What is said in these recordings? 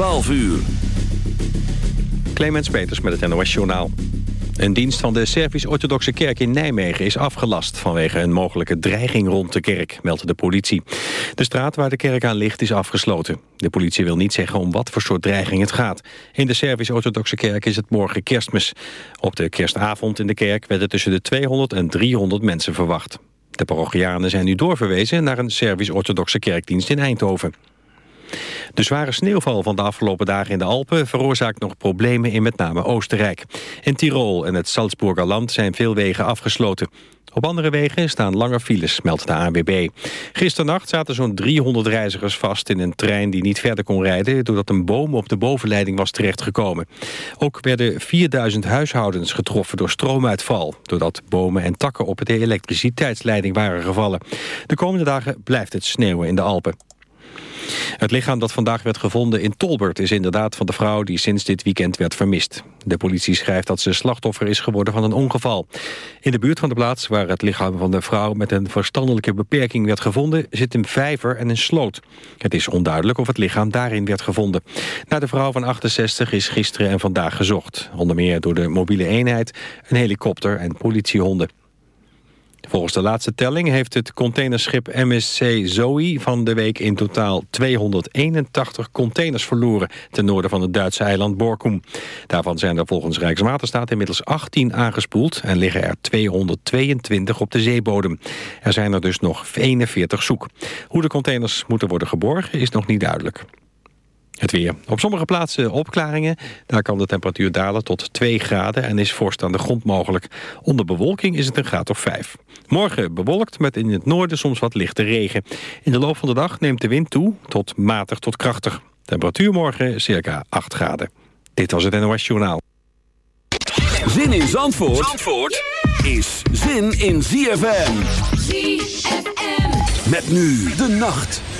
12 uur. Clemens Peters met het NOS Journaal. Een dienst van de Servisch-Orthodoxe Kerk in Nijmegen is afgelast... vanwege een mogelijke dreiging rond de kerk, meldt de politie. De straat waar de kerk aan ligt is afgesloten. De politie wil niet zeggen om wat voor soort dreiging het gaat. In de Servisch-Orthodoxe Kerk is het morgen kerstmis. Op de kerstavond in de kerk werden tussen de 200 en 300 mensen verwacht. De parochianen zijn nu doorverwezen naar een Servisch-Orthodoxe kerkdienst in Eindhoven. De zware sneeuwval van de afgelopen dagen in de Alpen veroorzaakt nog problemen in met name Oostenrijk. In Tirol en het Salzburger land zijn veel wegen afgesloten. Op andere wegen staan lange files, meldt de ANWB. Gisternacht zaten zo'n 300 reizigers vast in een trein die niet verder kon rijden... doordat een boom op de bovenleiding was terechtgekomen. Ook werden 4000 huishoudens getroffen door stroomuitval... doordat bomen en takken op de elektriciteitsleiding waren gevallen. De komende dagen blijft het sneeuwen in de Alpen. Het lichaam dat vandaag werd gevonden in Tolbert is inderdaad van de vrouw die sinds dit weekend werd vermist. De politie schrijft dat ze slachtoffer is geworden van een ongeval. In de buurt van de plaats waar het lichaam van de vrouw met een verstandelijke beperking werd gevonden zit een vijver en een sloot. Het is onduidelijk of het lichaam daarin werd gevonden. Naar de vrouw van 68 is gisteren en vandaag gezocht. Onder meer door de mobiele eenheid, een helikopter en politiehonden. Volgens de laatste telling heeft het containerschip MSC Zoe van de week in totaal 281 containers verloren ten noorden van het Duitse eiland Borkum. Daarvan zijn er volgens Rijkswaterstaat inmiddels 18 aangespoeld en liggen er 222 op de zeebodem. Er zijn er dus nog 41 zoek. Hoe de containers moeten worden geborgen is nog niet duidelijk. Het weer. Op sommige plaatsen opklaringen. Daar kan de temperatuur dalen tot 2 graden en is vorst aan de grond mogelijk. Onder bewolking is het een graad of 5. Morgen bewolkt met in het noorden soms wat lichte regen. In de loop van de dag neemt de wind toe tot matig tot krachtig. Temperatuur morgen circa 8 graden. Dit was het NOS Journaal. Zin in Zandvoort, Zandvoort is zin in ZFM. ZFM. Met nu de nacht.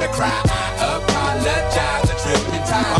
Your daughter cry. I apologize a trillion times.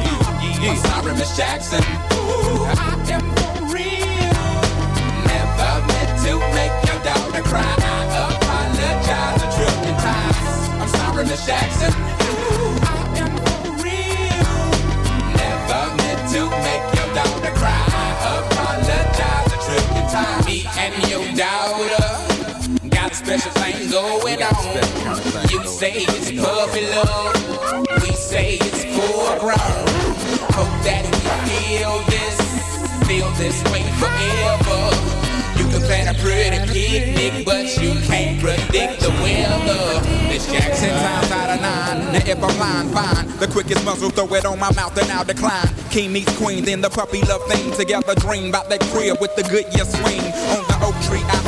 you. Yeah. I'm sorry, Miss Jackson. Ooh, I am for real. Never meant to make your daughter cry. I apologize a trillion times. I'm sorry, Miss Jackson. Ooh, I am for real. Never meant to make your daughter cry. I apologize a trillion times. Me and your daughter got special thing going on. You say it's puppy love. That we feel this, feel this way forever. You can plan a pretty picnic, but you can't predict the weather. This Jackson times out of nine. Now if I'm lying, fine. The quickest muzzle, throw it on my mouth and I'll decline. King meets queen, then the puppy love thing. Together dream about that crib with the Goodyear swing. On the oak tree, I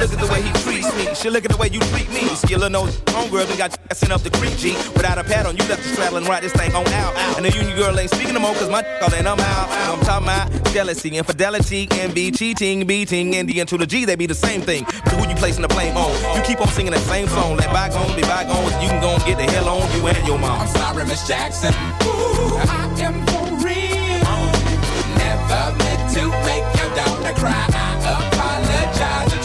Look at the way he treats me. She look at the way you treat me. Skillin' nose homegirl done got sent up the creek, G. Without a pad on, you left the ride this thing on out. And the union girl ain't speaking no more, cause my all and I'm out. I'm talking about jealousy, infidelity, envy, cheating, beating, and the to the G, they be the same thing. But who you placing the blame on? You keep on singing that same song. Let bygones be bygones. You can go and get the hell on you and your mom. I'm sorry, Miss Jackson. Ooh, I am for real. Never meant to make your daughter cry. I apologize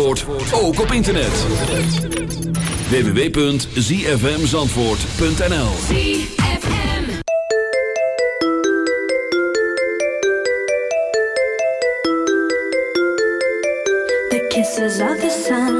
Zandvoort ook op internet. www.zfmzandvoort.nl The kisses of the sun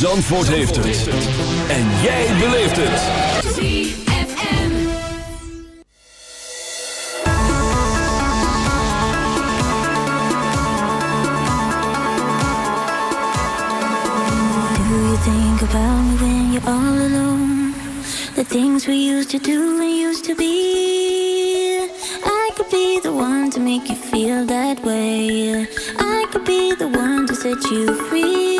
Zandvoort heeft het. En jij beleeft het. Do you think about me when you're all alone? The things we used to do and used to be. I could be the one to make you feel that way. I could be the one to set you free.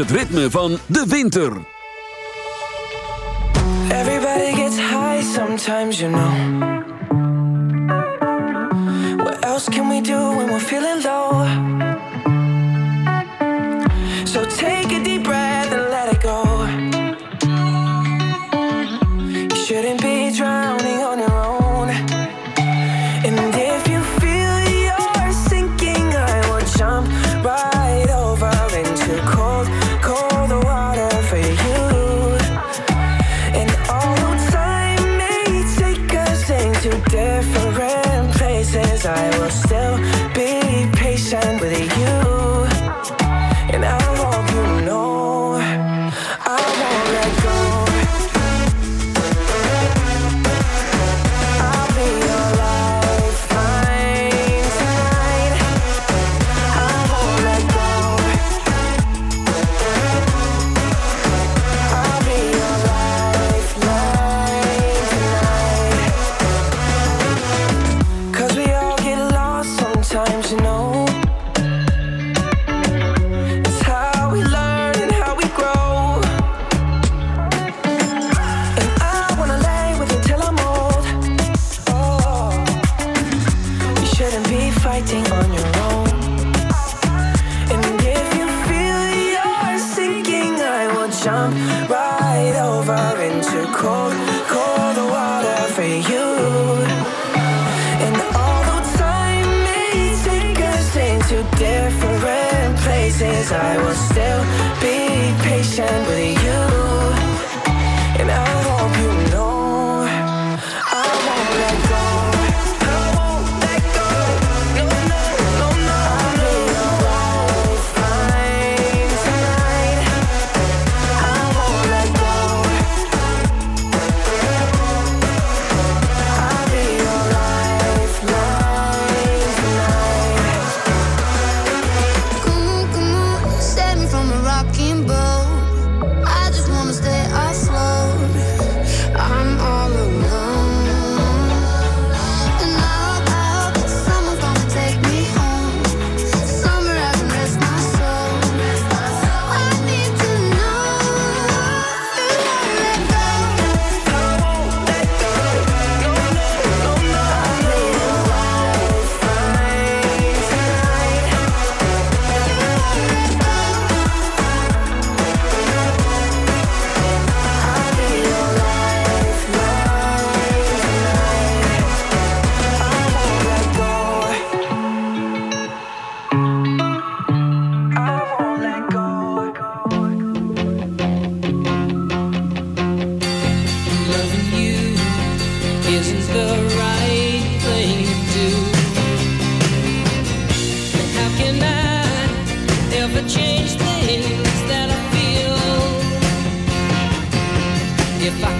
het ritme van de winter. Everybody gets high sometimes, you know. What else can we do when we're feeling low? fighting on your if I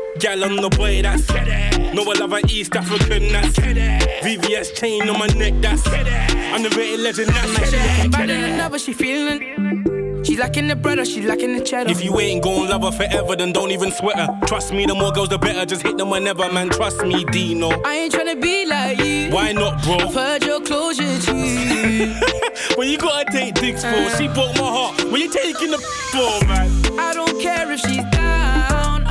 gal on the boy, that's No, I love an East African, that's VVS chain on my neck, that's Underrated legend, that's looking better than ever, she feeling. She lacking the bread or she lacking the cheddar. If you ain't gon' love her forever, then don't even sweat her. Trust me, the more girls, the better. Just hit them whenever, man. Trust me, Deno. I ain't tryna be like you. Why not, bro? I've heard your closure, G. when you gotta take dicks for, she broke my heart. When you taking the for, man? I don't care if she's down.